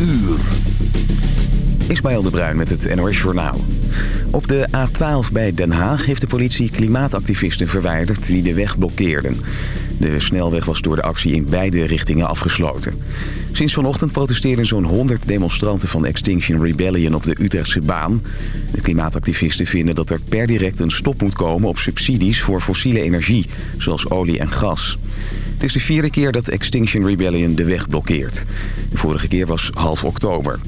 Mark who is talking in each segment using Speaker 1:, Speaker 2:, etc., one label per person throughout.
Speaker 1: uur.
Speaker 2: Ismaël de Bruin met het NOS Journaal. Op de A12 bij Den Haag heeft de politie klimaatactivisten verwijderd die de weg blokkeerden. De snelweg was door de actie in beide richtingen afgesloten. Sinds vanochtend protesteren zo'n 100 demonstranten van Extinction Rebellion op de Utrechtse baan. De klimaatactivisten vinden dat er per direct een stop moet komen op subsidies voor fossiele energie, zoals olie en gas. Het is de vierde keer dat Extinction Rebellion de weg blokkeert. De vorige keer was half oktober.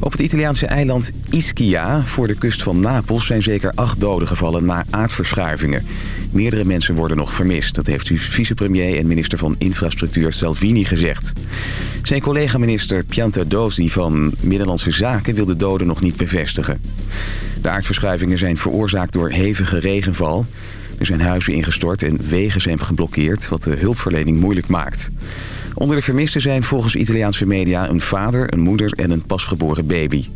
Speaker 2: Op het Italiaanse eiland Ischia, voor de kust van Napels... zijn zeker acht doden gevallen na aardverschuivingen. Meerdere mensen worden nog vermist. Dat heeft vicepremier en minister van Infrastructuur Salvini gezegd. Zijn collega-minister Piantadosi van Middellandse Zaken... wil de doden nog niet bevestigen. De aardverschuivingen zijn veroorzaakt door hevige regenval... Er zijn huizen ingestort en wegen zijn geblokkeerd... wat de hulpverlening moeilijk maakt. Onder de vermisten zijn volgens Italiaanse media een vader, een moeder en een pasgeboren baby.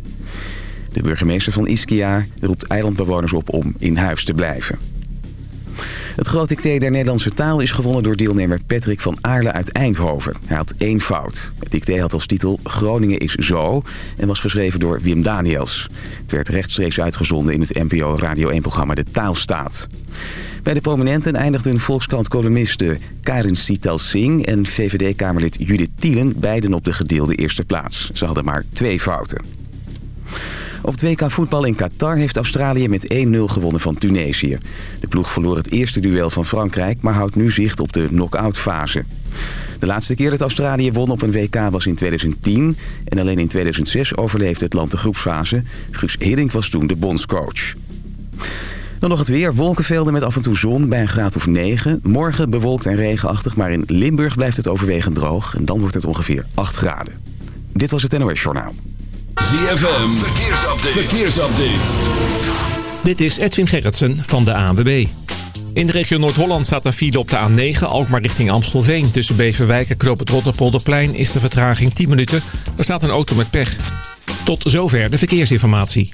Speaker 2: De burgemeester van Ischia roept eilandbewoners op om in huis te blijven. Het groot dicté der Nederlandse taal is gewonnen door deelnemer Patrick van Aarle uit Eindhoven. Hij had één fout. Het dicté had als titel Groningen is zo en was geschreven door Wim Daniels. Het werd rechtstreeks uitgezonden in het NPO Radio 1-programma De Taalstaat. Bij de prominenten eindigden Volkskrant-columniste Karin Sital Singh en VVD-kamerlid Judith Tielen beiden op de gedeelde eerste plaats. Ze hadden maar twee fouten. Op het WK voetbal in Qatar heeft Australië met 1-0 gewonnen van Tunesië. De ploeg verloor het eerste duel van Frankrijk, maar houdt nu zicht op de knock-out fase. De laatste keer dat Australië won op een WK was in 2010. En alleen in 2006 overleefde het land de groepsfase. Guus Hiddink was toen de bondscoach. Dan nog het weer. Wolkenvelden met af en toe zon bij een graad of 9. Morgen bewolkt en regenachtig, maar in Limburg blijft het overwegend droog. En dan wordt het ongeveer 8 graden. Dit was het NOS Journaal.
Speaker 1: ZFM, verkeersupdate. verkeersupdate.
Speaker 3: Dit is Edwin Gerritsen van de ANWB. In de regio Noord-Holland staat een file op de A9, Alkmaar richting Amstelveen. Tussen Beverwijk en Knoop het Rotterpolderplein is de vertraging 10 minuten. Er staat een auto met pech. Tot zover de verkeersinformatie.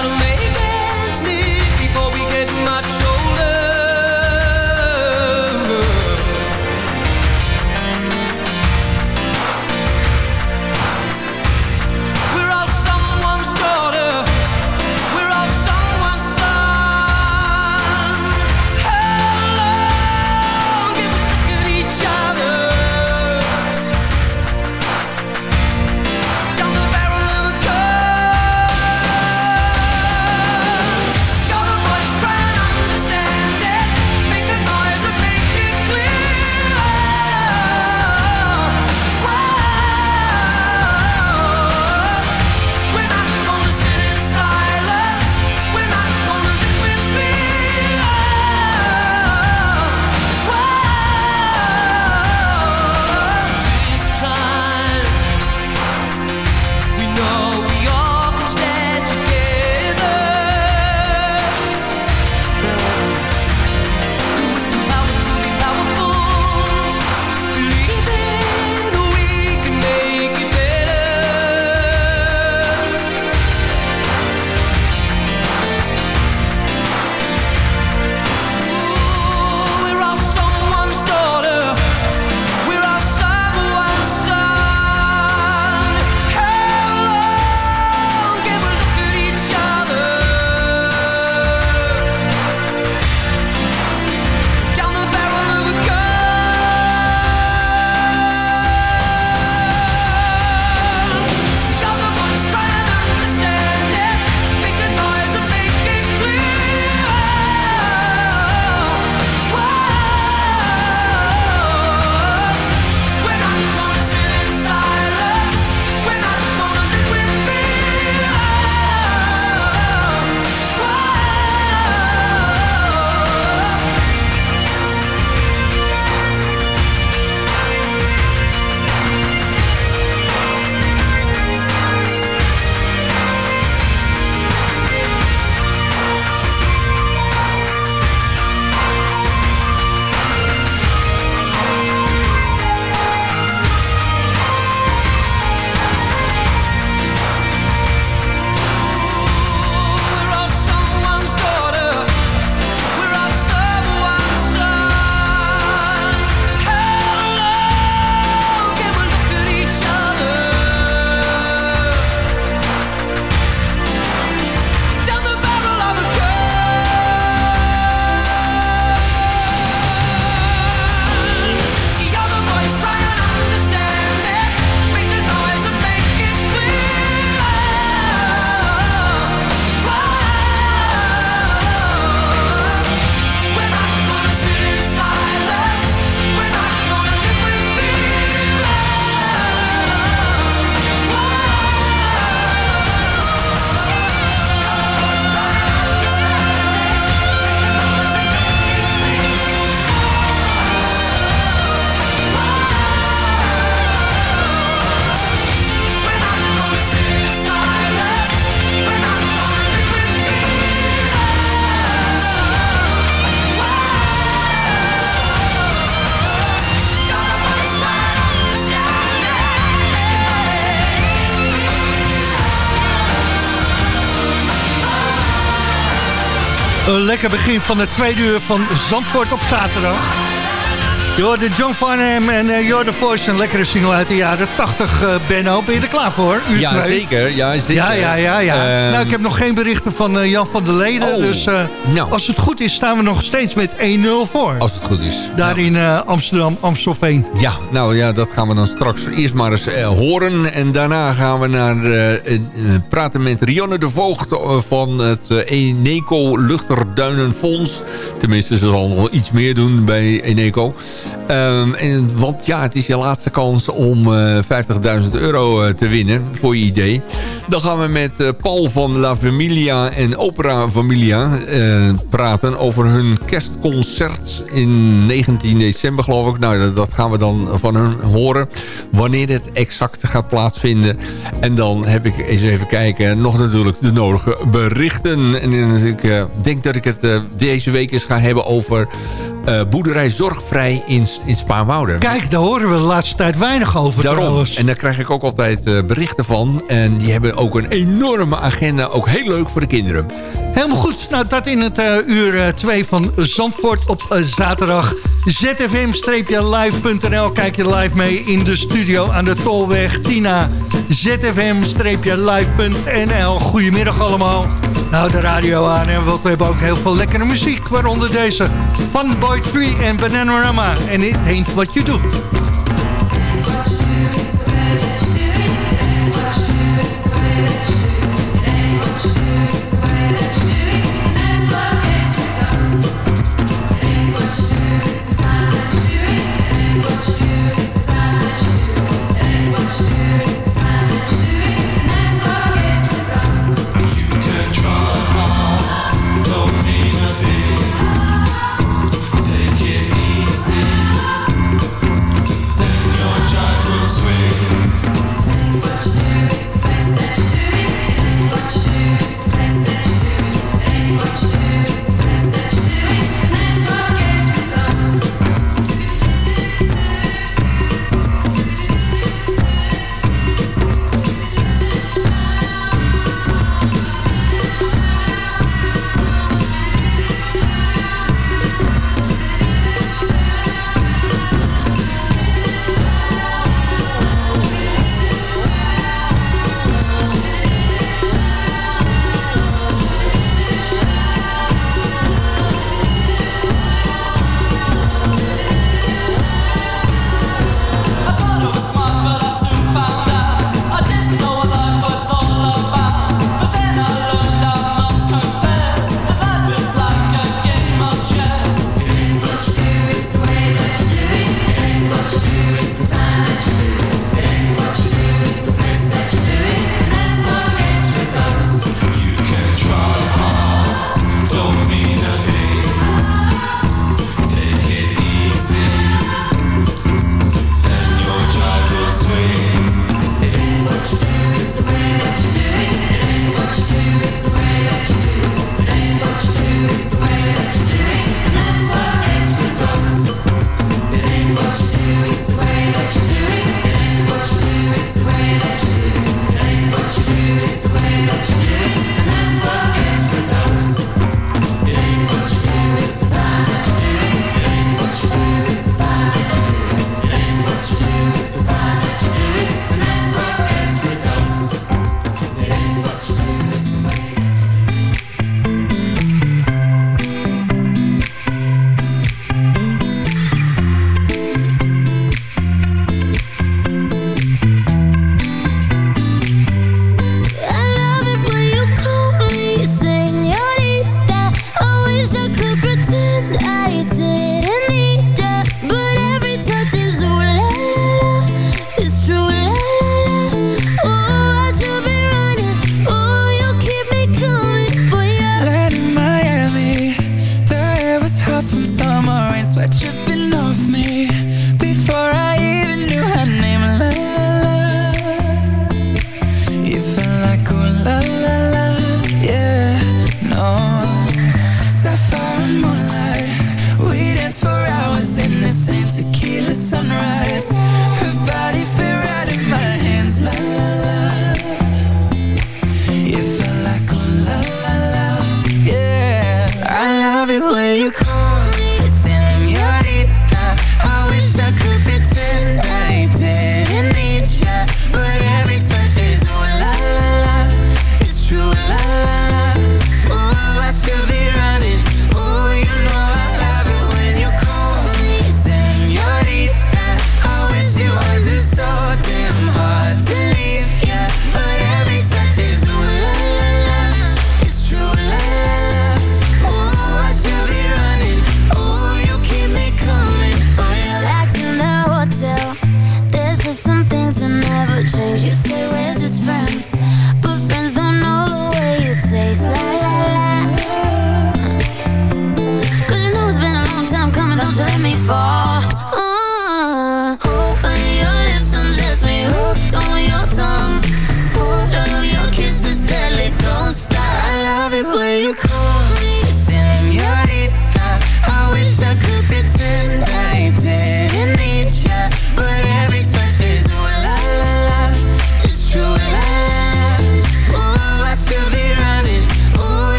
Speaker 4: gotta make Een lekker begin van het tweede uur van Zandvoort op zaterdag. You're de John Farnham en uh, You're the Voice. Een lekkere single uit de jaren 80, uh, Benno. Ben je er klaar voor?
Speaker 5: Uur ja, zeker. ja, zeker.
Speaker 4: Ja, ja, ja. ja. Uh, nou, ik heb nog geen berichten van uh, Jan van der Leden. Oh, dus nou. als het goed is, staan we nog steeds met 1-0 voor.
Speaker 5: Als het goed is.
Speaker 4: Daar nou. in Amsterdam, Amstelveen.
Speaker 5: Ja, nou ja, dat gaan we dan straks eerst maar eens horen. En daarna gaan we naar praten met Rionne de Voogd van het Eneco Luchterduinenfonds. Tenminste, ze zal nog iets meer doen bij Eneco. Um, en, want ja, het is je laatste kans om uh, eh, 50.000 euro uh, te winnen, voor je idee. Dan gaan we met uh, Paul van La Familia en Opera Familia praten over hun kerstconcert in 19 december, geloof ik. Nou, dat, gaan we dan van hun horen, wanneer het exact gaat plaatsvinden. En dan heb ik eens even kijken, nog natuurlijk de nodige berichten. En ik denk dat ik het deze week eens ga hebben over uh, boerderij Zorgvrij in, in Spaanwouden.
Speaker 4: Kijk, daar horen we de laatste tijd weinig over
Speaker 5: Daarom. Trouwens. En daar krijg ik ook altijd uh, berichten van. En die hebben ook een enorme agenda. Ook heel leuk voor de kinderen.
Speaker 4: Helemaal goed. Nou, dat in het uh, uur 2 van Zandvoort op zaterdag. zfm-live.nl Kijk je live mee in de studio aan de Tolweg. Tina, zfm-live.nl Goedemiddag allemaal. Nou, de radio aan. En we hebben ook heel veel lekkere muziek. Waaronder deze van Boy Tree en Bananarama. En It Ain't What You Do.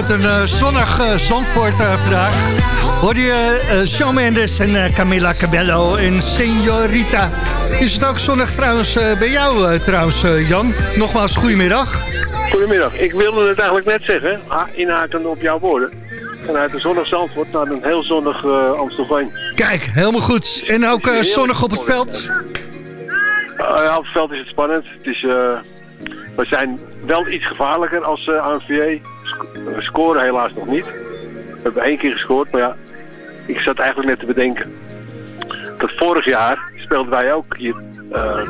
Speaker 4: Vanuit een zonnig Zandvoort vandaag hoorde je Shawn Mendes en Camila Cabello en Señorita. Is het ook zonnig trouwens bij jou trouwens, Jan? Nogmaals, goedemiddag.
Speaker 6: Goedemiddag. Ik wilde het eigenlijk net zeggen, inhakend op jouw woorden. Vanuit een zonnig Zandvoort naar een heel zonnig uh, Amstelveen.
Speaker 4: Kijk, helemaal goed. En ook uh, zonnig op het veld?
Speaker 6: Uh, ja, op het veld is het spannend. Het is, we zijn wel iets gevaarlijker als uh, ANVA. We scoren helaas nog niet. We hebben één keer gescoord, maar ja, ik zat eigenlijk net te bedenken. Dat vorig jaar speelden wij ook hier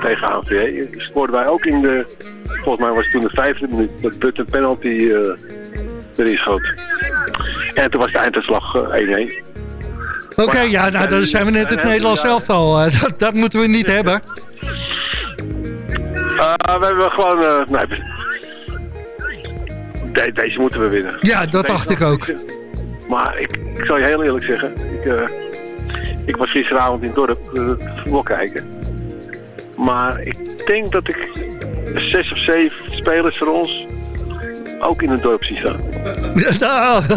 Speaker 6: tegen ANVA. Scoorden wij ook in de, volgens mij was het toen de vijfde minuut, dat But een penalty uh, erin schoot. En toen was de einduitslag 1-1.
Speaker 4: Eh, Oké, ja, nou, dan zijn we net het Nederlands elftal. Dat, dat moeten we niet hebben.
Speaker 6: We hebben gewoon... Nee, de, deze moeten we winnen.
Speaker 4: Ja, dat dacht ik ook.
Speaker 6: Maar ik, ik zal je heel eerlijk zeggen. Ik, uh, ik was gisteravond in het dorp voetbal kijken. Maar ik denk dat ik zes of zeven spelers voor ons ook in het dorp zien staan.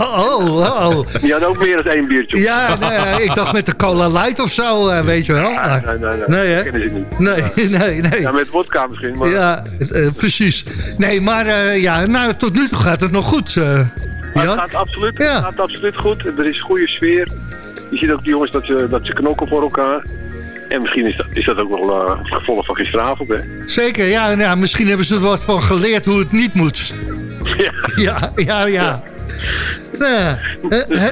Speaker 4: Oh, oh, oh.
Speaker 6: Die had ook meer dan één biertje.
Speaker 4: Ja, nee, ik dacht met de cola light of zo, uh, weet je wel.
Speaker 6: Ja, nee, nee, nee.
Speaker 4: Nee, hè?
Speaker 6: kennen ze niet.
Speaker 4: Nee, nee, nee.
Speaker 6: Ja, met vodka misschien. Maar...
Speaker 4: Ja, uh, precies. Nee, maar uh, ja, nou, tot nu toe gaat het nog goed.
Speaker 6: het gaat absoluut, ja. het gaat absoluut goed. Er is goede sfeer. Je ziet ook die jongens dat ze, dat ze knokken voor elkaar. En misschien is dat, is dat ook wel uh, het gevolg van gisteravond, hè?
Speaker 4: Zeker, ja, ja. Misschien hebben ze er wat van geleerd hoe het niet moet. Ja, ja, ja. ja.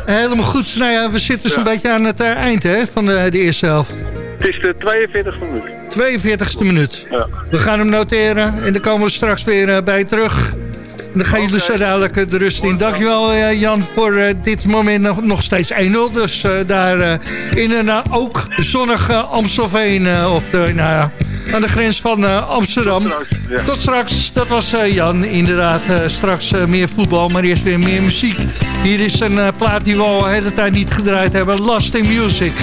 Speaker 4: helemaal goed. Nou ja, we zitten zo'n beetje aan het uh, eind hè, van de, de eerste helft.
Speaker 6: Het is de 42e
Speaker 4: minuut. 42e minuut. Ja. We gaan hem noteren en dan komen we straks weer bij terug. Dan gaan jullie zo dadelijk de rust in. Dankjewel uh, Jan voor uh, dit moment nog, nog steeds 1-0. Dus daar in een ook zonnig Amstelveen. of de, nou ja, aan de grens van Amsterdam. Tot straks, ja. Tot straks, dat was Jan. Inderdaad, straks meer voetbal, maar eerst weer meer muziek. Hier is een plaat die we al de hele tijd niet gedraaid hebben. Lost in Music.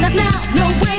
Speaker 4: not now, no way.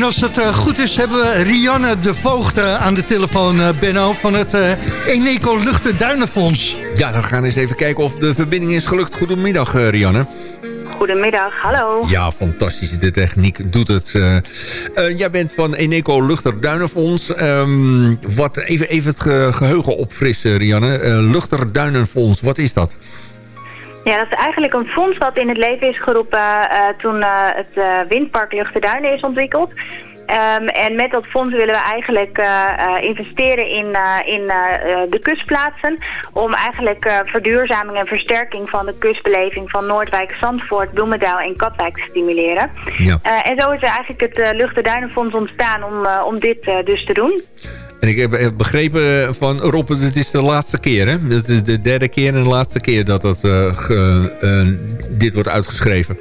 Speaker 4: En als het goed is, hebben we Rianne de Voogd aan de telefoon, Benno... van het Eneco Luchten Duinenfonds.
Speaker 5: Ja, dan gaan we eens even kijken of de verbinding is gelukt. Goedemiddag, Rianne.
Speaker 7: Goedemiddag, hallo.
Speaker 5: Ja, fantastisch. De techniek doet het. jij bent van Eneco Luchter Duinenfonds. Ehm, wat, even, even het geheugen opfrissen, Rianne. Luchter Duinenfonds, wat is dat?
Speaker 7: Ja, dat is eigenlijk een fonds dat in het leven is geroepen uh, toen uh, het uh, windpark Luchterduinen is ontwikkeld. Um, en met dat fonds willen we eigenlijk investeren in, in de kustplaatsen. Om eigenlijk verduurzaming en versterking van de kustbeleving van Noordwijk, Zandvoort, Bloemendaal en Katwijk te stimuleren. Ja. en zo is er eigenlijk het Luchterduinenfonds ontstaan om, om dit dus te doen.
Speaker 5: En ik heb begrepen van Rob, het is de laatste keer, hè? Het is de derde keer en de laatste keer dat dat, uh, dit wordt uitgeschreven.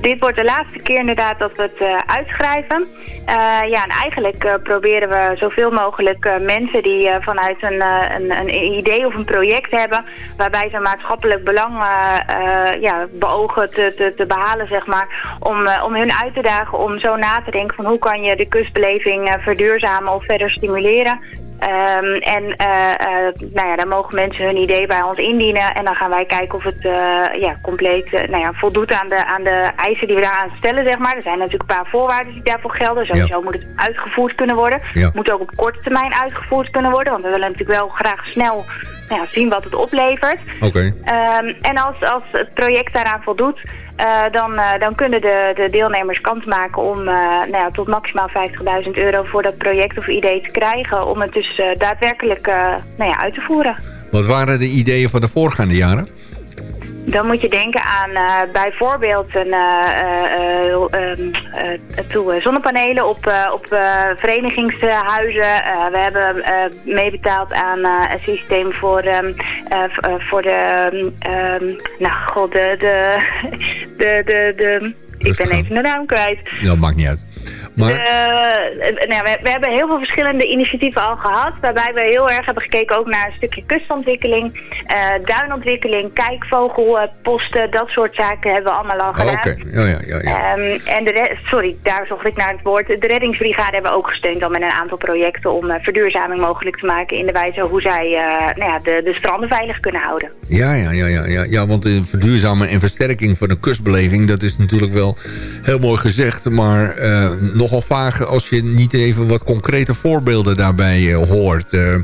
Speaker 7: Dit wordt de laatste keer inderdaad dat we het uh, uitschrijven. Uh, ja, en eigenlijk uh, proberen we zoveel mogelijk mensen die vanuit een, een, een, idee of een project hebben... waarbij ze maatschappelijk belang ja, beogen te, te, te, behalen, zeg maar... Om, om hun uit te dagen om zo na te denken van hoe kan je de kustbeleving verduurzamen of verder stimuleren... Um, en uh, uh, nou ja, dan mogen mensen hun idee bij ons indienen. En dan gaan wij kijken of het uh, ja, compleet nou ja, voldoet aan de, aan de eisen die we daaraan stellen. Zeg maar. Er zijn natuurlijk een paar voorwaarden die daarvoor gelden. Sowieso moet het uitgevoerd kunnen worden. Ja. Moet ook op korte termijn uitgevoerd kunnen worden. Want we willen natuurlijk wel graag snel nou ja, zien wat het oplevert.
Speaker 5: Oké.
Speaker 7: Um, en als, als het project daaraan voldoet... Uh, dan, uh, dan kunnen de, de deelnemers kans maken om uh, nou ja, tot maximaal 50.000 euro voor dat project of idee te krijgen. Om het dus daadwerkelijk nou ja, uit te voeren.
Speaker 5: Wat waren de ideeën van de voorgaande jaren?
Speaker 7: Dan moet je denken aan uh, bijvoorbeeld een, uh, zonnepanelen op, op verenigingshuizen. we hebben meebetaald aan een systeem voor, um, voor de, um, nou god, de, de, de, de, de ik ben even de naam kwijt.
Speaker 5: Dat maakt niet uit. Maar...
Speaker 7: Uh, nou, we, we, hebben heel veel verschillende initiatieven al gehad. Waarbij we heel erg hebben gekeken ook naar een stukje kustontwikkeling. Uh, duinontwikkeling, kijkvogelposten, dat soort zaken hebben we allemaal al gedaan.
Speaker 5: Oké, ja, ja, ja. ja.
Speaker 7: Um, en de sorry, daar zocht ik naar het woord. De reddingsbrigade hebben we ook gesteund al met een aantal projecten om uh, verduurzaming mogelijk te maken in de wijze hoe zij nou ja, de, de stranden veilig kunnen houden.
Speaker 5: Ja, ja, ja, ja, ja. ja want de verduurzaming en versterking van de kustbeleving, dat is natuurlijk wel heel mooi gezegd, maar nog nogal vaag als je niet even wat concrete voorbeelden daarbij uh, hoort. Uh,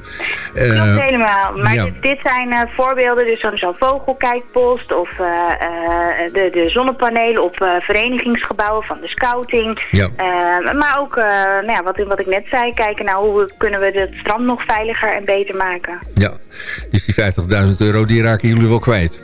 Speaker 7: Klopt helemaal. Maar dit, dit, zijn voorbeelden, dus zo'n zo vogelkijkpost of de, de zonnepanelen op verenigingsgebouwen van de scouting. Ja. maar ook, nou ja, wat, wat ik net zei, kijken naar hoe kunnen we het strand nog veiliger en beter maken.
Speaker 5: Ja, dus die 50.000 euro die raken jullie wel kwijt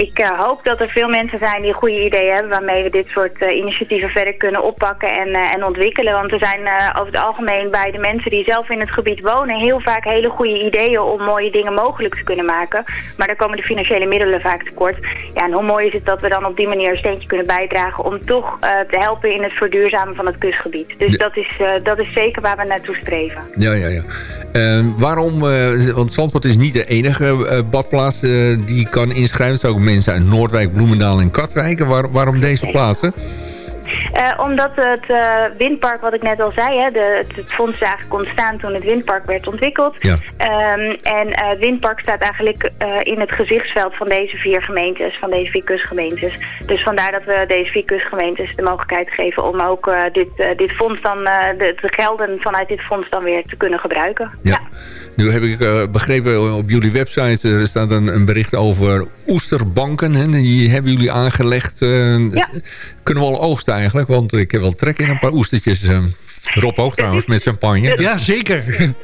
Speaker 7: ik uh, hoop dat er veel mensen zijn die goede ideeën hebben... waarmee we dit soort uh, initiatieven verder kunnen oppakken en, uh, en ontwikkelen. Want er zijn over het algemeen bij de mensen die zelf in het gebied wonen... heel vaak hele goede ideeën om mooie dingen mogelijk te kunnen maken. Maar daar komen de financiële middelen vaak tekort. Ja, en hoe mooi is het dat we dan op die manier een steentje kunnen bijdragen... om toch te helpen in het verduurzamen van het kustgebied. Dus dat, is, dat is zeker waar we naartoe streven.
Speaker 5: Ja, ja, ja. waarom, want Zandvoort is niet de enige badplaats die kan inschrijven. Het is ook mensen uit Noordwijk, Bloemendaal en Katwijk. Waar, waarom deze plaatsen?
Speaker 7: Uh, omdat het uh, windpark, wat ik net al zei, hè, de, het, het, fonds is eigenlijk ontstaan toen het windpark werd ontwikkeld. Ja. Um, en uh, het windpark staat eigenlijk in het gezichtsveld van deze vier gemeentes, van deze vier kustgemeentes. Dus vandaar dat we deze vier kustgemeentes de mogelijkheid geven om ook dit, dit fonds dan, de, de, gelden vanuit dit fonds dan weer te kunnen gebruiken.
Speaker 5: Ja. ja. Nu heb ik begrepen op jullie website, er staat een, een bericht over oesterbanken. Hè, die hebben jullie aangelegd. Ja. Kunnen we al oogsten eigenlijk? Want ik heb wel trek in een paar oestertjes. Uh, Rob ook trouwens, met champagne.
Speaker 4: Ja, zeker.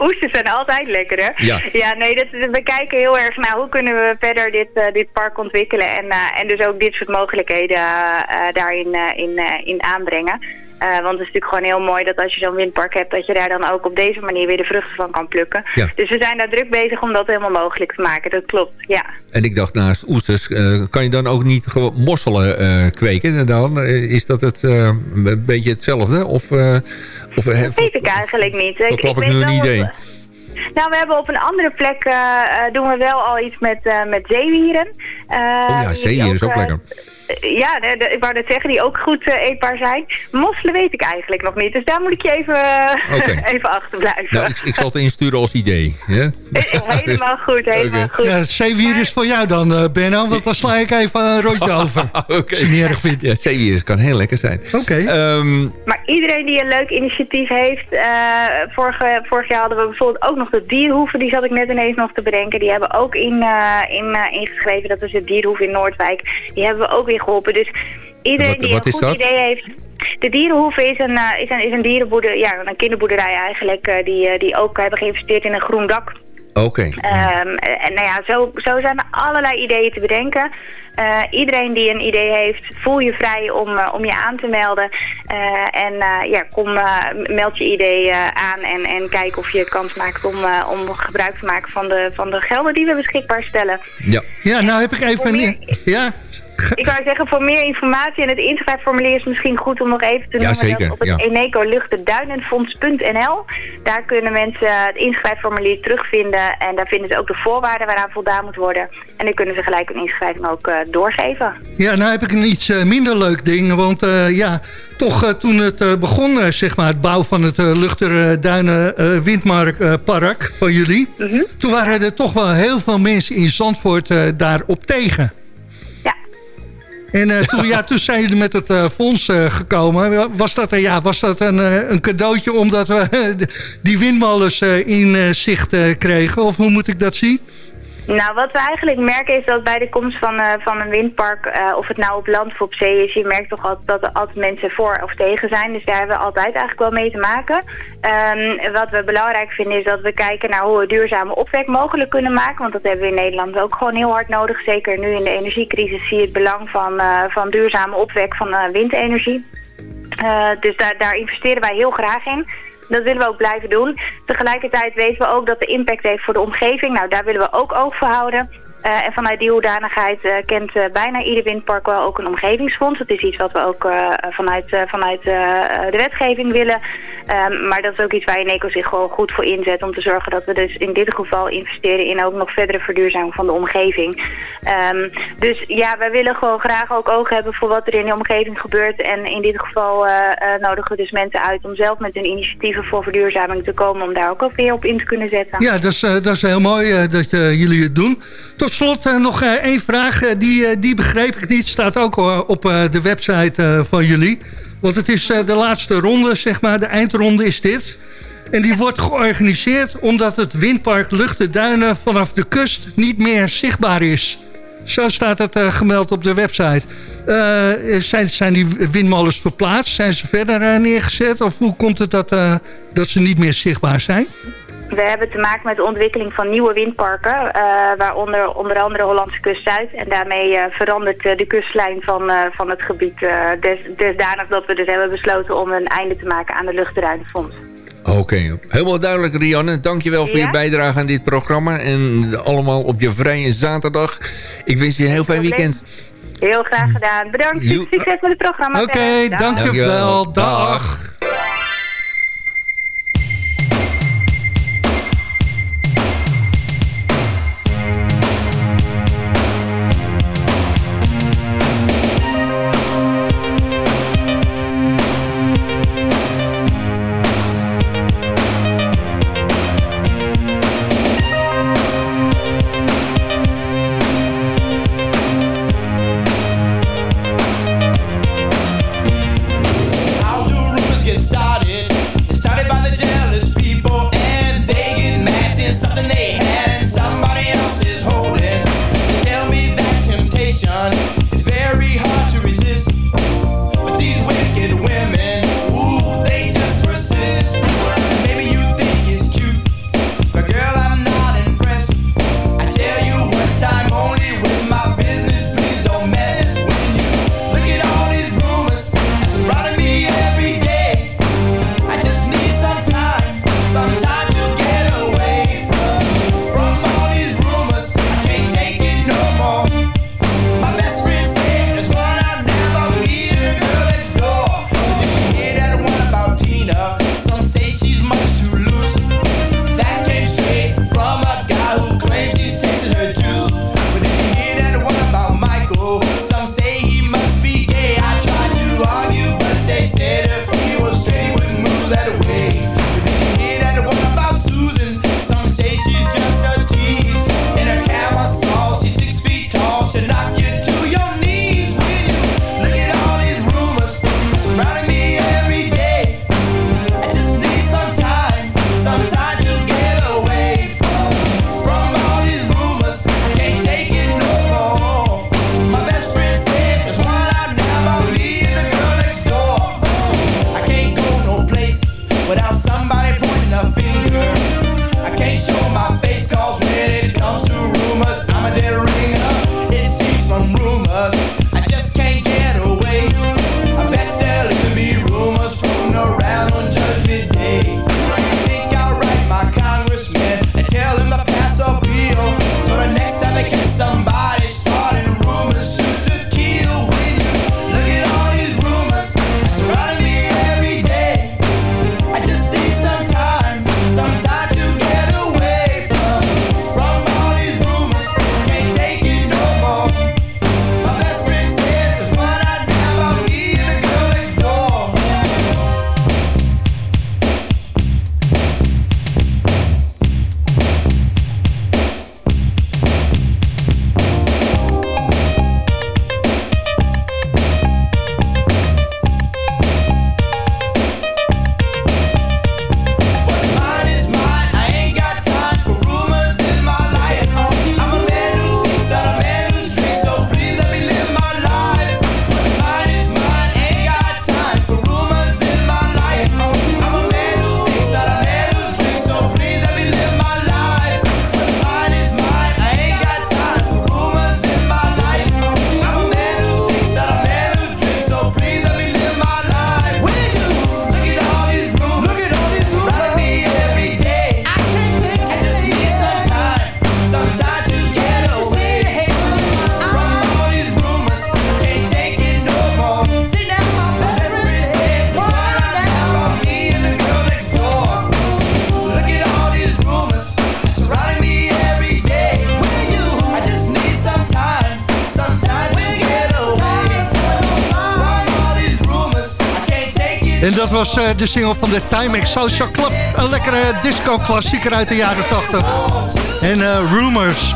Speaker 7: Oesters zijn altijd lekker, hè? Ja. Ja, nee, dat, we kijken heel erg naar hoe kunnen we verder dit, uh, dit park ontwikkelen. En, uh, en dus ook dit soort mogelijkheden uh, daarin in, in aanbrengen. Uh, want het is natuurlijk gewoon heel mooi dat als je zo'n windpark hebt... dat je daar dan ook op deze manier weer de vruchten van kan plukken. Ja. Dus we zijn daar druk bezig om dat helemaal mogelijk te maken. Dat klopt, ja.
Speaker 5: En ik dacht naast oesters, uh, kan je dan ook niet gewoon mosselen uh, kweken? Dan is dat het, een beetje hetzelfde? Of,
Speaker 7: of, dat weet ik eigenlijk niet.
Speaker 5: Dat klap ik, ik nu een idee.
Speaker 7: Nou, we hebben op een andere plek doen we wel al iets met, met zeewieren.
Speaker 5: oh ja, zeewieren is ook lekker
Speaker 7: ja, ik wou net zeggen, die ook goed eetbaar zijn. Mosselen weet ik eigenlijk nog niet, dus daar moet ik je even, even achterblijven.
Speaker 5: Nou, ik, ik, zal het insturen als idee.
Speaker 7: Helemaal goed, helemaal goed. Ja,
Speaker 4: zeewier voor jou dan, Benno, want dan sla ik even een rondje over. Oké. niet erg vindt.
Speaker 5: Ja, zeewier kan heel lekker zijn.
Speaker 4: Oké.
Speaker 5: Ehm,
Speaker 7: maar iedereen die een leuk initiatief heeft, vorige, vorig jaar hadden we bijvoorbeeld ook nog de dierhoeven, die zat ik net ineens nog te bedenken. Die hebben ook in, in, ingeschreven, dat is het dierhoef in Noordwijk. Die hebben we ook weer geholpen. Dus iedereen die een goed idee heeft... De Dierenhoeve is een, uh, is een, is een dierenboerder, ja, een kinderboerderij eigenlijk, uh, die, uh, die ook hebben geïnvesteerd in een groen dak.
Speaker 5: Oké. Okay.
Speaker 7: Um, en nou ja, zo, zo zijn er allerlei ideeën te bedenken. iedereen die een idee heeft, voel je vrij om, om je aan te melden. en ja, kom, meld je idee aan en, en kijk of je kans maakt om, om gebruik te maken van de, van de gelden die we beschikbaar stellen.
Speaker 4: Ja, ja nou heb ik even... Ja,
Speaker 7: ik wou zeggen, voor meer informatie en het inschrijfformulier is misschien goed om nog even te noemen. Ja, zeker, op het ja. Eneco Luchtenduinenfonds.nl. Daar kunnen mensen het inschrijfformulier terugvinden. En daar vinden ze ook de voorwaarden waaraan voldaan moet worden. En dan kunnen ze gelijk een inschrijving ook uh, doorgeven.
Speaker 4: Ja, nou heb ik een iets uh, minder leuk ding. Want uh, ja, toch toen het begon, zeg maar, het bouw van het Luchterduinen Windmarkpark van jullie. Mm -hmm. Toen waren er toch wel heel veel mensen in Zandvoort daarop tegen. En uh, toen, ja, toen zijn jullie met het uh, fonds uh, gekomen. Was dat, ja, was dat een, een cadeautje omdat we die windmolens in zicht kregen? Of hoe moet ik dat zien?
Speaker 7: Nou, wat we eigenlijk merken is dat bij de komst van, uh, van een windpark, uh, of het nou op land of op zee is, je merkt toch altijd dat er altijd mensen voor of tegen zijn. Dus daar hebben we altijd eigenlijk wel mee te maken. Um, wat we belangrijk vinden is dat we kijken naar hoe we duurzame opwek mogelijk kunnen maken. Want dat hebben we in Nederland ook gewoon heel hard nodig. Zeker nu in de energiecrisis zie je het belang van, uh, van duurzame opwek van windenergie. dus daar investeren wij heel graag in. Dat willen we ook blijven doen. Tegelijkertijd weten we ook dat de impact heeft voor de omgeving. Nou, daar willen we ook voor houden. Uh, en vanuit die hoedanigheid uh, kent uh, bijna ieder windpark wel ook een omgevingsfonds. Dat is iets wat we ook vanuit, vanuit de wetgeving willen. Um, maar dat is ook iets waar Eneco zich gewoon goed voor inzet. Om te zorgen dat we dus in dit geval investeren in ook nog verdere verduurzaming van de omgeving. Um, dus ja, wij willen gewoon graag ook oog hebben voor wat er in de omgeving gebeurt. En in dit geval nodigen we dus mensen uit om zelf met hun initiatieven voor verduurzaming te komen. Om daar ook weer op in te kunnen zetten.
Speaker 4: Ja, dat is, dat is heel mooi dat jullie het doen. Slot uh, nog uh, één vraag. Uh, die, die begreep ik niet. Staat ook op de website van jullie. Want het is de laatste ronde, zeg maar. De eindronde is dit. En die wordt georganiseerd omdat het windpark Luchtenduinen vanaf de kust niet meer zichtbaar is. Zo staat het gemeld op de website. zijn, zijn die windmolens verplaatst? Zijn ze verder neergezet? Of hoe komt het dat, dat ze niet meer zichtbaar zijn?
Speaker 7: We hebben te maken met de ontwikkeling van nieuwe windparken, uh, waaronder onder andere Hollandse Kust Zuid. En daarmee uh, verandert uh, de kustlijn van, van het gebied des, desdanig dat we dus hebben besloten om een einde te maken aan de luchtruimtefonds.
Speaker 5: Oké, helemaal duidelijk Rianne. Dankjewel voor je bijdrage aan dit programma. En allemaal op je vrije zaterdag. Ik wens je een heel fijn weekend.
Speaker 7: Heel graag gedaan. Bedankt. Succes met het programma.
Speaker 4: Oké, okay, dankjewel. Dag. My de single van de Timex Social Club. Een lekkere disco-klassieker uit de jaren 80. En uh, Rumors.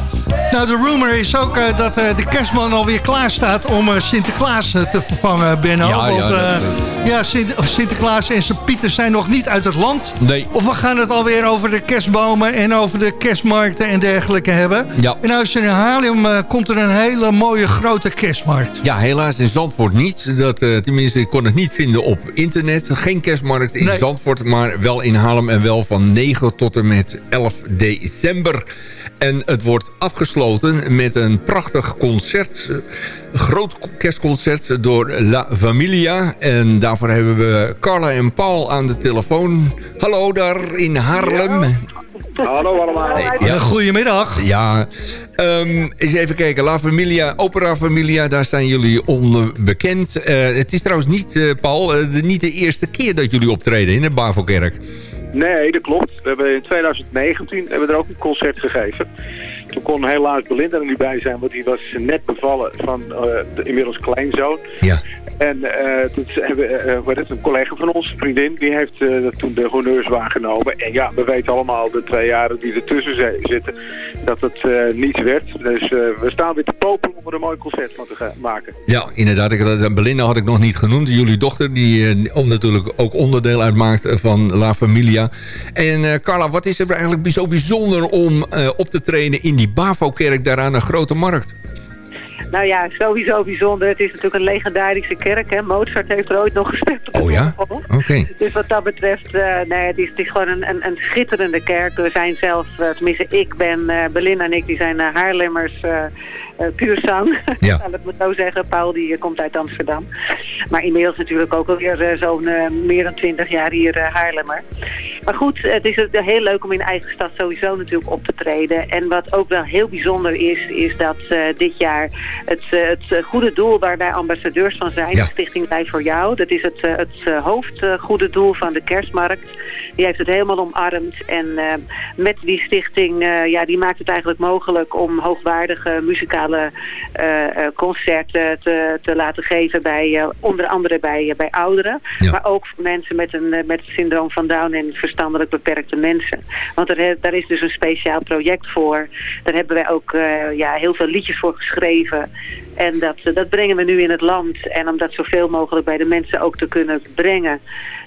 Speaker 4: Nou, de rumor is ook uh, dat uh, de kerstman alweer klaar staat om uh, Sinterklaas te vervangen, Benno.
Speaker 5: Ja,
Speaker 4: Want,
Speaker 5: ja,
Speaker 4: ja Sint Sinterklaas en zijn Pieter zijn nog niet uit het land.
Speaker 5: Nee.
Speaker 4: Of we gaan het alweer over de kerstbomen en over de kerstmarkten en dergelijke hebben.
Speaker 5: Ja.
Speaker 4: En als in Haarlem komt er een hele mooie grote kerstmarkt.
Speaker 5: Ja, helaas in Zandvoort niet. Dat, tenminste, ik kon het niet vinden op internet. Geen kerstmarkt in
Speaker 4: Nee.
Speaker 5: Zandvoort, maar wel in Haarlem. En wel van 9 tot en met 11 december. En het wordt afgesloten met een prachtig concert. Een groot kerstconcert door La Familia. En daarvoor hebben we Carla en Paul aan de telefoon. Hallo daar in Haarlem.
Speaker 8: Hallo allemaal.
Speaker 4: Ja. Goedemiddag.
Speaker 5: Ja, ehm, eens even kijken. La Familia, Opera Familia, daar zijn jullie onbekend. Eh, het is trouwens niet, eh, Paul, eh, de, niet de eerste keer dat jullie optreden in de Bavelkerk.
Speaker 8: Nee, dat klopt. We hebben in 2019 hebben we er ook een concert gegeven. Toen kon helaas Belinda er niet bij zijn, want die was net bevallen van de inmiddels kleinzoon.
Speaker 5: Ja.
Speaker 8: En eh toen hebben we, eh, wat is een collega van ons, vriendin, die heeft eh, toen de honneurs waargenomen. En ja, we weten allemaal de twee jaren die ertussen zi- zitten, dat het eh niets werd. Dus eh, we staan weer te popelen om er een mooi concert van te maken.
Speaker 5: Ja, inderdaad. Ik, Belinda had ik nog niet genoemd. Jullie dochter, die eh, om natuurlijk ook onderdeel uitmaakt eh, van La Familia. En eh, Carla, wat is er eigenlijk zo bijzonder om eh, op te treden in die Bavo-kerk daar aan de Grote Markt?
Speaker 9: Nou ja, sowieso bijzonder. Het is natuurlijk een legendarische kerk. Hè? Mozart heeft er ooit nog gespeeld.
Speaker 5: Oh ja? Oké.
Speaker 9: Dus wat dat betreft, eh, nee, het is, het is gewoon een, een, een schitterende kerk. We zijn zelf, eh, tenminste ik ben, eh Belinda en ik, die zijn Haarlemmers puur zang.
Speaker 5: Ja.
Speaker 9: Zal ik maar zo zeggen. Paul die eh, komt uit Amsterdam. Maar inmiddels natuurlijk ook alweer eh, zo'n eh, meer dan twintig jaar hier eh, Haarlemmer. Maar goed, het is eh, heel leuk om in eigen stad sowieso natuurlijk op te treden. En wat ook wel heel bijzonder is, is dat eh, dit jaar het, eh, het eh, goede doel waar wij ambassadeurs van zijn,
Speaker 5: Ja.
Speaker 9: de Stichting Wij voor Jou, dat is het, eh, het eh, hoofdgoede doel van de kerstmarkt. Die heeft het helemaal omarmd en eh, met die stichting, eh, ja, die maakt het eigenlijk mogelijk om hoogwaardige muzikale eh, eh, concerten te, te laten geven bij eh, onder andere bij, bij ouderen,
Speaker 5: Ja.
Speaker 9: maar ook voor mensen met, een, met het syndroom van Down en verstandelijk beperkte mensen. Want er, daar is dus een speciaal project voor. Daar hebben wij ook ja, heel veel liedjes voor geschreven. En dat, eh, dat brengen we nu in het land. En om dat zoveel mogelijk bij de mensen ook te kunnen brengen.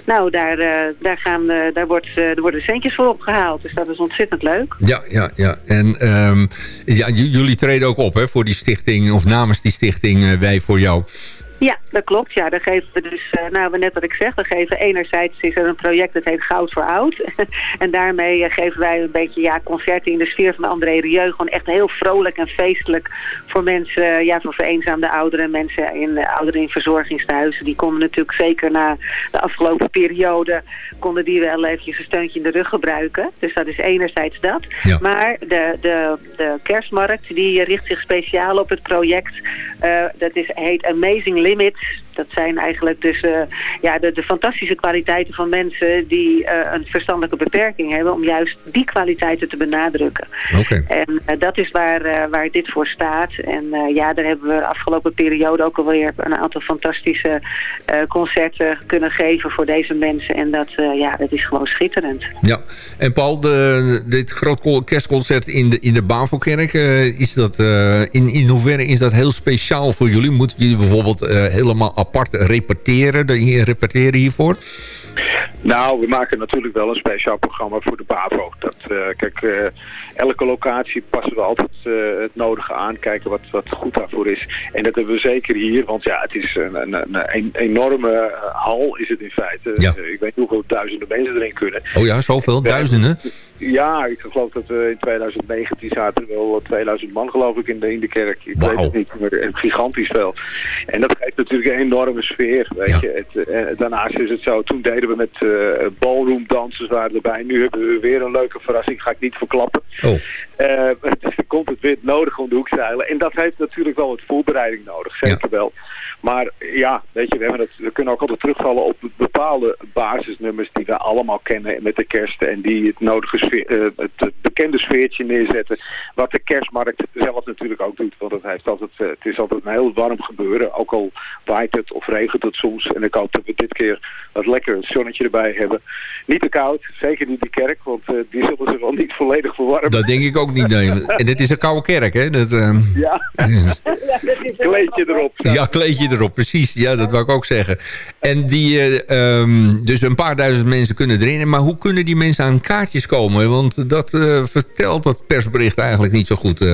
Speaker 9: Nou, daar, eh, daar, gaan, eh, daar, wordt, er worden centjes voor opgehaald. Dus dat is ontzettend leuk.
Speaker 5: Ja, ja, ja. En ehm, ja, jullie treden ook op hè, voor die stichting, of namens die stichting Wij voor Jou.
Speaker 9: Ja, dat klopt. Ja, dan geven we dus, eh, nou net wat ik zeg, dan geven we enerzijds is er een project dat heet Goud voor Oud. en daarmee eh, geven wij een beetje ja, concerten in de sfeer van André Rieu. Gewoon echt heel vrolijk en feestelijk voor mensen, eh, ja, voor vereenzaamde ouderen en mensen in uh, ouderen in verzorgingstehuizen. Die konden natuurlijk zeker na de afgelopen periode, konden die wel eventjes een steuntje in de rug gebruiken. Dus dat is enerzijds dat.
Speaker 5: Ja.
Speaker 9: Maar de, de, de kerstmarkt, die eh, richt zich speciaal op het project. eh, dat is, heet Amazing Limits. Dat zijn eigenlijk dus eh, ja, de, de fantastische kwaliteiten van mensen die eh, een verstandelijke beperking hebben. Om juist die kwaliteiten te benadrukken. En eh, dat is waar, waar dit voor staat. En ja, daar hebben we de afgelopen periode ook alweer een aantal fantastische concerten kunnen geven voor deze mensen. En dat, ja, dat is gewoon schitterend.
Speaker 5: Ja, en Paul, de, dit groot co- kerstconcert in de, in de Bavelkerk, is dat, in, in hoeverre is dat heel speciaal voor jullie? Moeten jullie bijvoorbeeld helemaal apart repeteren, repeteren hiervoor?
Speaker 8: Nou, we maken natuurlijk wel een speciaal programma voor de BAVO. Dat, eh, kijk, eh, elke locatie passen we altijd eh, het nodige aan, kijken wat, wat goed daarvoor is. En dat hebben we zeker hier, want ja, het is een, een, een, enorme hal is het in feite.
Speaker 5: Ja.
Speaker 8: Ik weet niet hoeveel duizenden mensen erin kunnen.
Speaker 5: Oh ja, zoveel? Duizenden?
Speaker 8: Ja, ik geloof dat we in 2019 zaten er wel 2000 man geloof ik in de, in de kerk. Ik weet het niet, maar gigantisch veel. En dat geeft natuurlijk een enorme sfeer, weet
Speaker 5: Ja.
Speaker 8: je. Het, daarnaast is het zo, toen deden we met eh ballroom dansers waren erbij. Nu hebben we weer een leuke verrassing, ga ik niet verklappen.
Speaker 5: Oh,
Speaker 8: Eh, er komt het weer nodig om de hoek zeilen. En dat heeft natuurlijk wel wat voorbereiding nodig, zeker wel. Maar ja, weet je, we, hebben het, we kunnen ook altijd terugvallen op bepaalde basisnummers die we allemaal kennen met de kerst. En die het nodige sfeer, uh, het bekende sfeertje neerzetten. Wat de kerstmarkt zelf natuurlijk ook doet. Want het, heeft altijd, uh, het is altijd een heel warm gebeuren. Ook al waait het of regent het soms. En ik hoop dat we dit keer wat lekker zonnetje erbij hebben. Niet te koud, zeker niet die kerk. Want uh, die zullen zich wel niet volledig verwarmen.
Speaker 5: Dat denk ik ook niet. Nee. en dit is een koude kerk, hè? Dat,
Speaker 8: uh... Ja. kleedje erop.
Speaker 5: Ja, kleedje erop, precies. Ja, dat wou ik ook zeggen. En die, uh, um, dus een paar duizend mensen kunnen erin. Maar hoe kunnen die mensen aan kaartjes komen? Want dat uh, vertelt dat persbericht eigenlijk niet zo goed. Uh.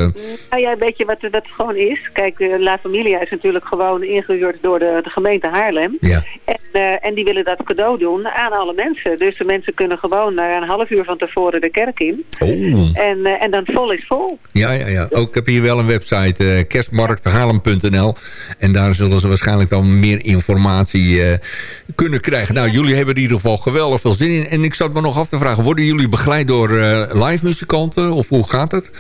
Speaker 9: Nou ja, weet je wat dat gewoon is? Kijk, La Familia is natuurlijk gewoon ingehuurd door de, de gemeente Haarlem.
Speaker 5: Ja.
Speaker 9: En, en die willen dat cadeau doen aan alle mensen. Dus de mensen kunnen gewoon een half uur van tevoren de kerk in.
Speaker 5: Oh.
Speaker 9: En, en dan vol is vol.
Speaker 5: Ja, ja, ja. Ook heb hier wel een website, kerstmarkthaarlem.nl. En daar zullen ze waarschijnlijk dan meer informatie kunnen krijgen. Nou, jullie hebben in ieder geval geweldig veel zin in. En ik zat me nog af te vragen, worden jullie begeleid door uh, live muzikanten? Of hoe gaat het?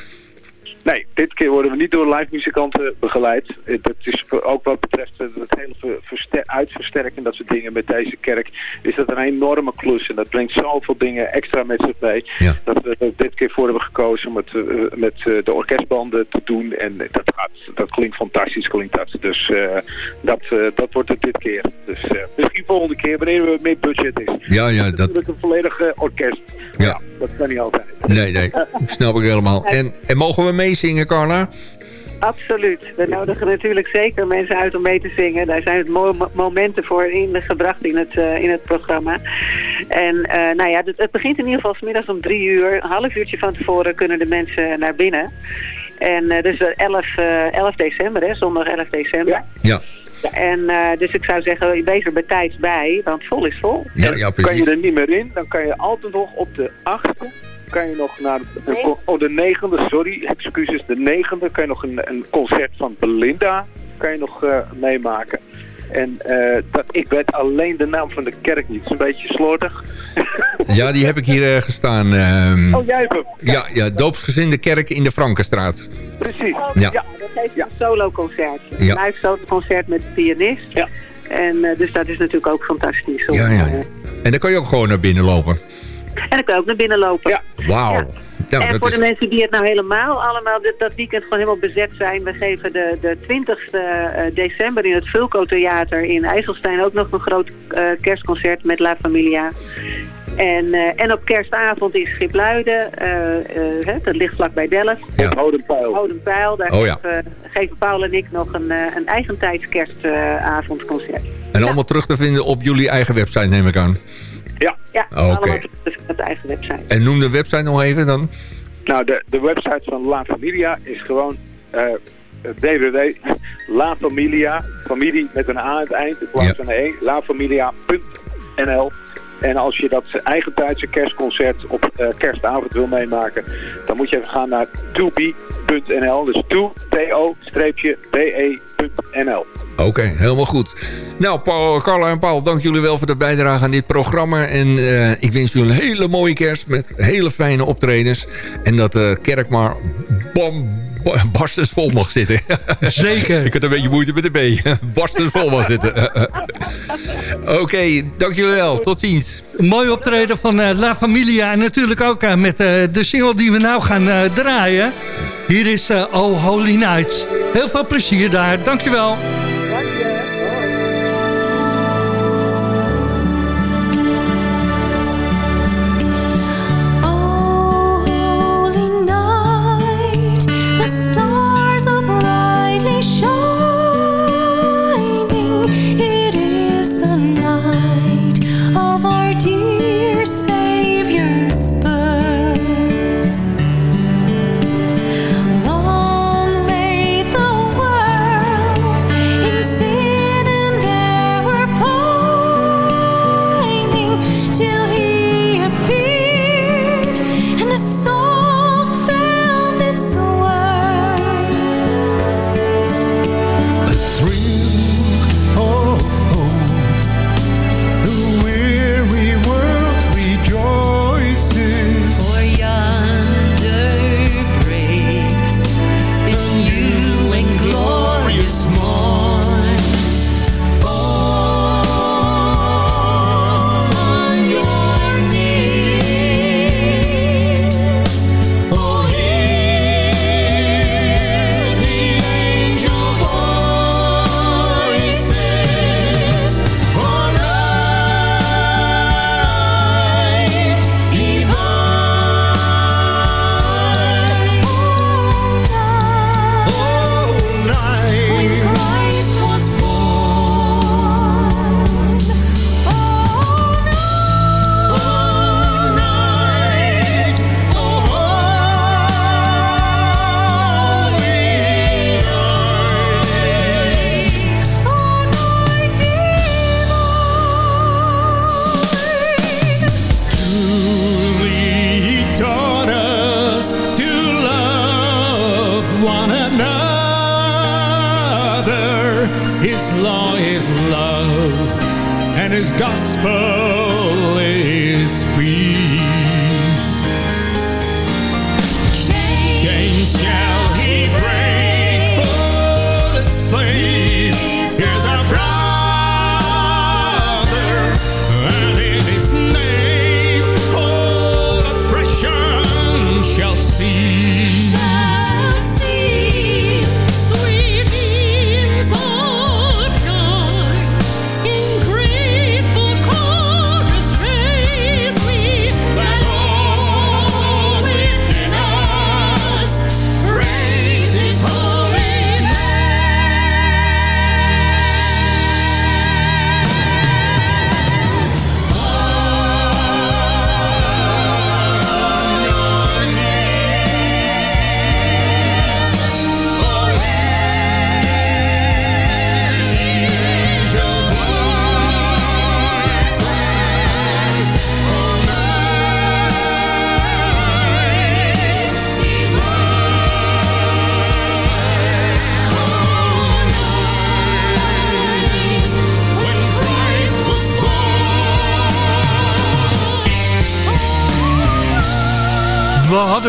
Speaker 8: Nee, dit keer worden we niet door live muzikanten begeleid. Eh, dat is ook wat betreft het hele uitversterken en dat soort dingen met deze kerk. Is dat een enorme klus en dat brengt zoveel dingen extra met zich mee.
Speaker 5: Ja.
Speaker 8: Dat we dit keer voor hebben gekozen om het uh, met uh, de orkestbanden te doen. En dat, gaat, dat klinkt fantastisch, klinkt dat. Dus uh, dat, dat wordt het dit keer. Dus misschien volgende keer wanneer we meer budget is.
Speaker 5: Ja, ja. Dat...
Speaker 8: is een volledig orkest.
Speaker 5: Ja.
Speaker 8: ja. Dat kan niet altijd.
Speaker 5: Nee, nee. Snap ik helemaal. En, en mogen we meezingen, Carla?
Speaker 9: Absoluut. We nodigen natuurlijk zeker mensen uit om mee te zingen. Daar zijn het mo momenten voor ingebracht in het, uh, in het programma. En uh, nou ja, het, het, begint in ieder geval smiddags om drie uur. Een half uurtje van tevoren kunnen de mensen naar binnen. En uh, dus 11, 11 december, hè, zondag 11 december.
Speaker 5: Ja. ja.
Speaker 9: En uh, dus ik zou zeggen, wees er bij tijds bij, want vol is vol.
Speaker 5: Ja, ja, precies.
Speaker 8: Kan je er niet meer in, dan kan je altijd nog op de achtste kan je nog naar de,
Speaker 9: nee.
Speaker 8: oh, de negende, sorry, excuses, de negende kan je nog een, een concert van Belinda kan je nog uh, meemaken. En uh, dat, ik weet alleen de naam van de kerk niet. Het is een beetje slordig.
Speaker 5: Ja, die heb ik hier uh, gestaan. Um,
Speaker 8: oh, jij hebt hem.
Speaker 5: Ja, ja, doopsgezinde kerk in de Frankenstraat.
Speaker 8: Precies.
Speaker 9: Oh,
Speaker 5: ja.
Speaker 9: ja, dat heeft ja. een solo-concert.
Speaker 5: Ja.
Speaker 9: Een live solo-concert met de pianist.
Speaker 8: Ja.
Speaker 9: En uh, dus dat is natuurlijk ook fantastisch. Om,
Speaker 5: ja, ja. En dan kan je ook gewoon naar binnen lopen.
Speaker 9: En dan kan je ook naar binnen lopen.
Speaker 8: Ja.
Speaker 5: Wauw.
Speaker 9: Ja.
Speaker 5: Nou,
Speaker 9: en voor
Speaker 5: is...
Speaker 9: de mensen die het nou helemaal allemaal dit, dat weekend gewoon helemaal bezet zijn. We geven de, de 20 december in het Vulco Theater in IJsselstein ook nog een groot uh, kerstconcert met La Familia. En, uh, en op kerstavond in Schipluiden, uh, uh, dat ligt vlakbij Delft.
Speaker 5: Ja.
Speaker 8: Hodenpijl.
Speaker 9: Hodenpijl, daar
Speaker 5: Oh, ja.
Speaker 9: geven, geven Paul en ik nog een, een eigentijds kerstavondconcert.
Speaker 5: En allemaal terug te vinden op jullie eigen website, neem ik aan.
Speaker 8: Ja.
Speaker 9: Ja,
Speaker 5: Oké.
Speaker 9: allemaal terug te vinden op de eigen website.
Speaker 5: En noem de website nog even dan.
Speaker 8: Nou, de, de website van La Familia is gewoon uh, www.lafamilia, familie met een A aan het eind, in plaats
Speaker 5: Ja.
Speaker 8: van een E, lafamilia.nl. En als je dat eigentijdse kerstconcert op uh, kerstavond wil meemaken, dan moet je even gaan naar tobe.nl. Dus to, T-O-B-E.nl.
Speaker 5: Oké, helemaal goed. Nou, Paul, Carla en Paul, dank jullie wel voor de bijdrage aan dit programma. En uh, ik wens jullie een hele mooie kerst met hele fijne optredens. En dat de kerk maar barstens vol mag zitten.
Speaker 4: Zeker.
Speaker 5: ik had een beetje moeite met de B. barstens vol mag zitten. Oké, okay, dank wel. Tot ziens.
Speaker 4: Mooi optreden van uh, La Familia. En natuurlijk ook uh, met uh, de single die we nou gaan draaien. Hier is Oh Holy Nights. Heel veel plezier daar. Dankjewel.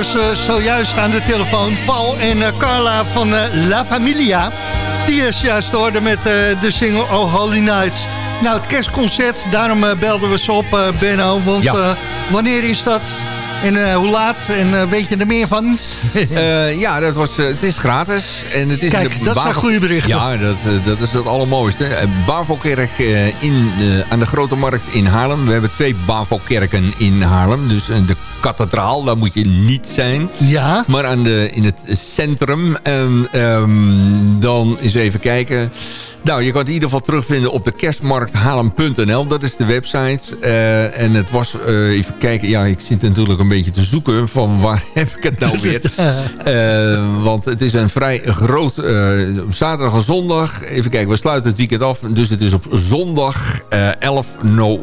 Speaker 4: Hadden ze zojuist aan de telefoon. Paul en eh, Carla van eh, La Familia. Die is juist hoorde met eh, de single Oh Holy Nights. Nou, het kerstconcert, daarom eh, belden we ze op, eh, Benno. Want
Speaker 5: Ja.
Speaker 4: eh, wanneer is dat? En eh, hoe laat? En eh, weet je er meer van?
Speaker 5: Eh, ja, dat was, het is gratis. En het is
Speaker 4: Kijk,
Speaker 5: de
Speaker 4: dat zijn goede berichten.
Speaker 5: Ja, dat, dat is het allermooiste. Bavo-kerk eh, in, aan de Grote Markt in Haarlem. We hebben twee Bavo-kerken in Haarlem. Dus de kathedraal, daar moet je niet zijn.
Speaker 4: Ja.
Speaker 5: Maar aan de, in het centrum. En ehm, dan eens even kijken. Nou, je kan het in ieder geval terugvinden op de kerstmarkthaarlem.nl. Dat is de website. Eh, en het was, eh, even kijken. Ja, ik zit natuurlijk een beetje te zoeken van waar heb ik het nou weer. Eh, want het is een vrij groot zaterdag en zondag. Even kijken, we sluiten het weekend af. Dus het is op zondag eh 11, no,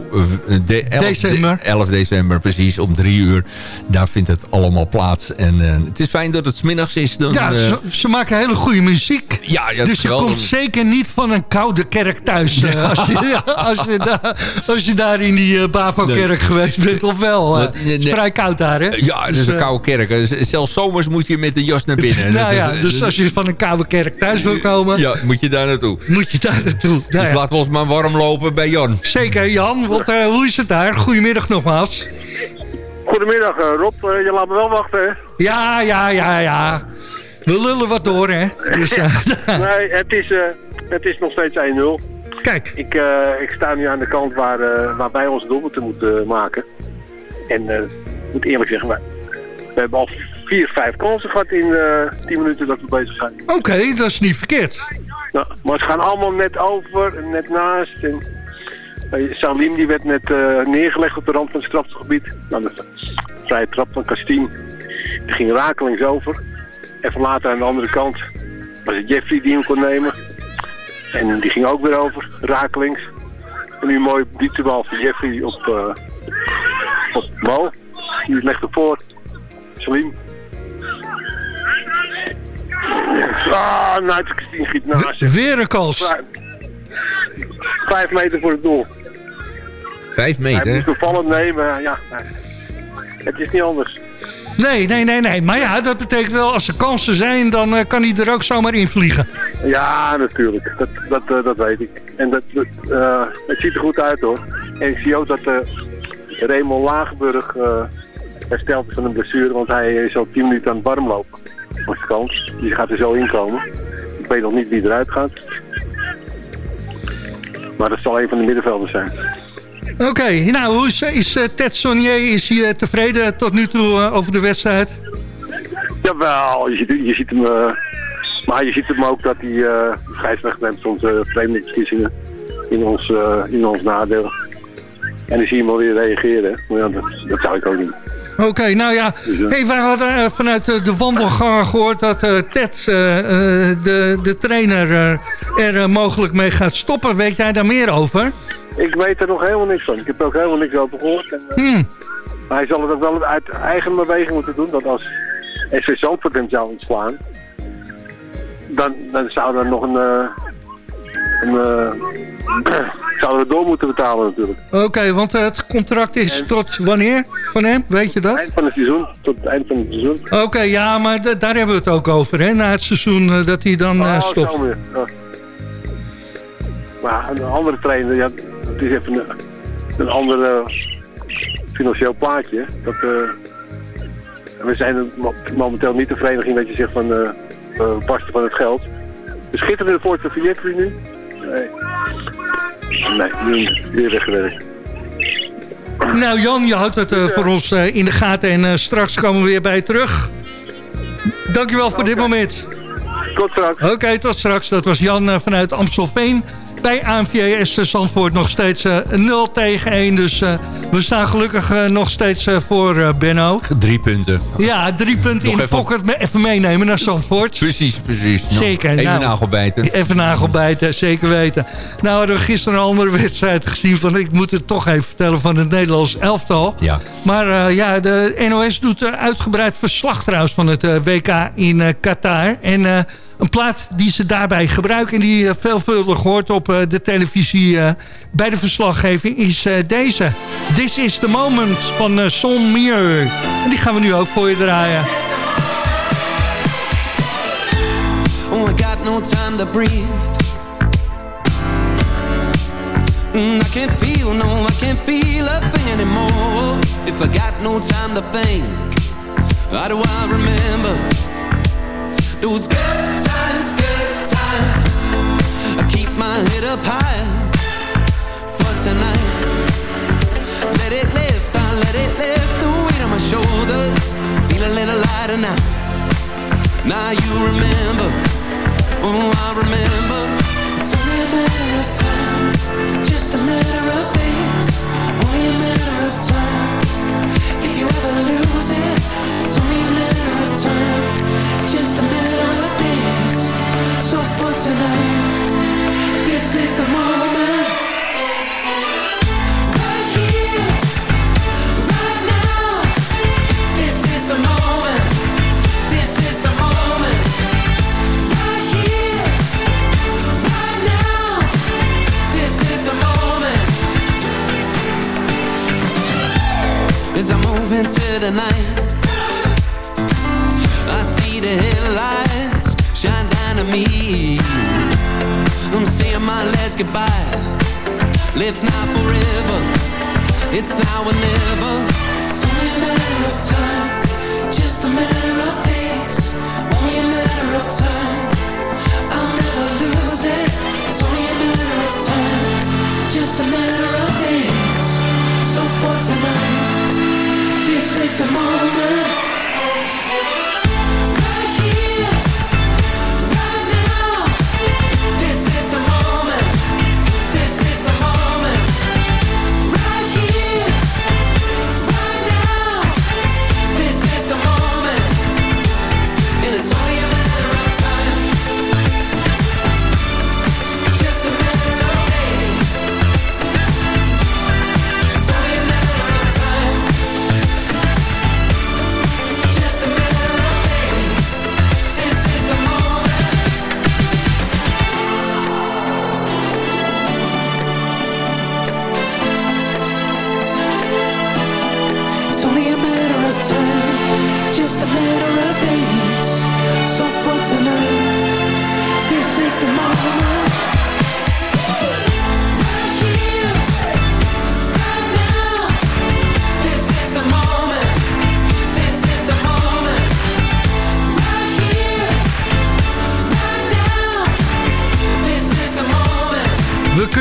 Speaker 5: de, 11
Speaker 4: December.
Speaker 5: 11 december, precies, om drie uur. Daar vindt het allemaal plaats. En het is fijn dat het smiddags is. Dan,
Speaker 4: Ja, ze, ze maken hele goede muziek.
Speaker 5: ja,
Speaker 4: dus je komt zeker niet van een koude kerk thuis. eh, als, je, als, je daar, als je daar in die eh, Bavo-kerk geweest bent. Of wel? eh,
Speaker 5: Wat- nee,
Speaker 4: het is vrij koud daar, hè?
Speaker 5: Ja, het is
Speaker 4: Dus,
Speaker 5: een koude kerk. Zelfs zomers moet je met een jas naar binnen.
Speaker 4: nou ja,
Speaker 5: is-
Speaker 4: dus als je van een koude kerk thuis wil komen,
Speaker 5: Ja, moet je daar naartoe.
Speaker 4: moet je daar naartoe. Nou
Speaker 5: Dus
Speaker 4: ja.
Speaker 5: laten we ons maar warm lopen bij Jan.
Speaker 4: Zeker, Jan. Want, eh, hoe is het daar? Goedemiddag nogmaals.
Speaker 6: Goedemiddag eh, Rob, je laat me wel wachten hè?
Speaker 4: Ja, ja, ja, ja. We lullen wat door, hè? Dus, eh,
Speaker 6: Nee, het is, eh, het is nog steeds 1-0.
Speaker 4: kijk,
Speaker 6: Ik, eh, ik sta nu aan de kant waar, waar wij onze doelpunten moeten maken. En ik moet eerlijk zeggen, wij, we hebben al vier, vijf kansen gehad in eh 10 minuten dat we bezig zijn.
Speaker 4: oké, dat is niet verkeerd.
Speaker 6: Nou, maar ze gaan allemaal net over en net naast. En, Salim die werd net neergelegd op de rand van het strafgebied. Nou, de vrije trap van Kastien. Die ging rakelings over. Even later aan de andere kant was het Jeffrey die hem kon nemen. En die ging ook weer over, rakelings. En nu een mooie dieptebal van Jeffrey op, eh op Mo. Die legt ervoor. Salim. Ah, nou, Kastien schiet naast.
Speaker 4: Weer een kans.
Speaker 6: Vijf, vijf meter voor het doel.
Speaker 5: Vijf
Speaker 6: Hij
Speaker 5: meter.
Speaker 6: moest opvallend nemen, ja. Het is niet anders.
Speaker 4: Nee, nee, nee, nee. Maar ja, dat betekent wel, als er kansen zijn, dan eh, kan hij er ook zomaar in vliegen.
Speaker 6: Ja, natuurlijk. Dat, dat, eh, dat weet ik. En dat, eh, het ziet er goed uit hoor. En ik zie ook dat Raymond Lagenburg eh, hersteld is van een blessure, want hij is al 10 minuten aan het warm lopen. Dat is de kans. Die gaat er zo inkomen. Ik weet nog niet wie eruit gaat. Maar dat zal een van de middenvelders zijn.
Speaker 4: Oké, nou, hoe is, is eh, Ted Sonnier is hij, eh, tevreden tot nu toe eh, over de wedstrijd?
Speaker 6: Jawel, je ziet, je ziet hem... maar je ziet hem ook dat hij uh, scheidsrechter neemt soms uh, vreemdelinksverkiezingen in ons, in ons nadeel. En dan zie je hem alweer reageren. Maar ja, dat, dat zou ik ook niet.
Speaker 4: Oké, okay, nou ja, hey, wij hadden vanuit de wandelgang gehoord dat Ted, de, de trainer, er mogelijk mee gaat stoppen. Weet jij daar meer over?
Speaker 6: Ik weet er nog helemaal niks van. Ik heb er ook helemaal niks over gehoord. En,
Speaker 4: hmm.
Speaker 6: Maar hij zal het ook wel uit eigen beweging moeten doen. Dat als SV Zandvoort hem zou ontslaan, dan, dan zou er nog een, dan eh, zouden we door moeten betalen natuurlijk.
Speaker 4: Oké, want eh, het contract is tot wanneer van hem? Weet je dat?
Speaker 6: Eind van het seizoen, tot het eind van het seizoen.
Speaker 4: Oké, ja, maar daar hebben we het ook over, hè? Na het seizoen eh, dat hij dan eh,
Speaker 6: Oh,
Speaker 4: stopt.
Speaker 6: zo. Ja. Maar een andere trainer, ja, het is even een, een ander eh, financieel plaatje. Dat, eh, we zijn momenteel niet de vereniging dat je zegt van eh barsten van het geld. De schitterende Fiat nu? Nee. Nee, nu weer weggewerkt.
Speaker 4: Nou Jan, je houdt het voor ons in de gaten en straks komen we weer bij je terug. Dankjewel voor dit moment.
Speaker 6: Tot straks.
Speaker 4: Oké, tot straks. Dat was Jan vanuit Amstelveen. Bij ANVS Zandvoort nog steeds eh, 0 tegen 1. Dus eh, we staan gelukkig eh, nog steeds eh, voor eh, Benno.
Speaker 5: Drie punten.
Speaker 4: Ja, drie punten
Speaker 5: Nog
Speaker 4: in de
Speaker 5: even-
Speaker 4: pocket me- even meenemen naar Zandvoort.
Speaker 5: Precies, precies. Nou,
Speaker 4: Zeker.
Speaker 5: Even
Speaker 4: nou,
Speaker 5: nagelbijten.
Speaker 4: Even nagelbijten, zeker weten. Nou hadden we gisteren een andere wedstrijd gezien. Van, ik moet het toch even vertellen van het Nederlands elftal.
Speaker 5: Ja.
Speaker 4: Maar eh, ja, de NOS doet eh, uitgebreid verslag trouwens van het eh, WK in eh, Qatar. En eh, een plaat die ze daarbij gebruiken... en die eh, veelvuldig hoort op eh, de televisie eh, bij de verslaggeving... is deze. This is the moment van Son Mieux. En die gaan we nu ook voor je draaien.
Speaker 10: Oh, got no time to breathe. Mm, I can't feel, no, I can't feel anymore. Got no time to remember those good times, good times? I keep my head up high for tonight. Let it lift, I let it lift the weight on my shoulders. Feel a little lighter now. Now you remember, oh I remember It's only a matter of time, just a matter of days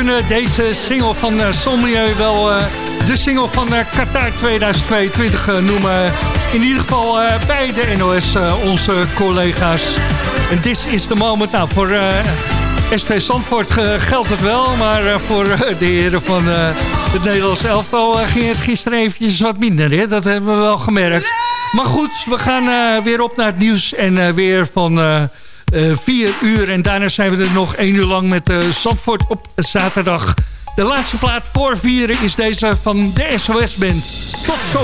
Speaker 4: kunnen deze single van uh, Sommieu wel eh, de single van eh, Qatar 2022 eh, noemen. In ieder geval eh, bij de NOS, eh, onze collega's. En dit is de moment. Nou, voor eh, SV Zandvoort eh, geldt het wel. Maar eh, voor eh, de heren van eh, het Nederlands elftal eh, ging het gisteren eventjes wat minder. Hè? Dat hebben we wel gemerkt. Maar goed, we gaan eh, weer op naar het nieuws. En eh, weer van... eh, eh, vier uur. En daarna zijn we er nog één uur lang met eh Zandvoort op zaterdag. De laatste plaat voor vieren is deze van de SOS Band. Tot zo!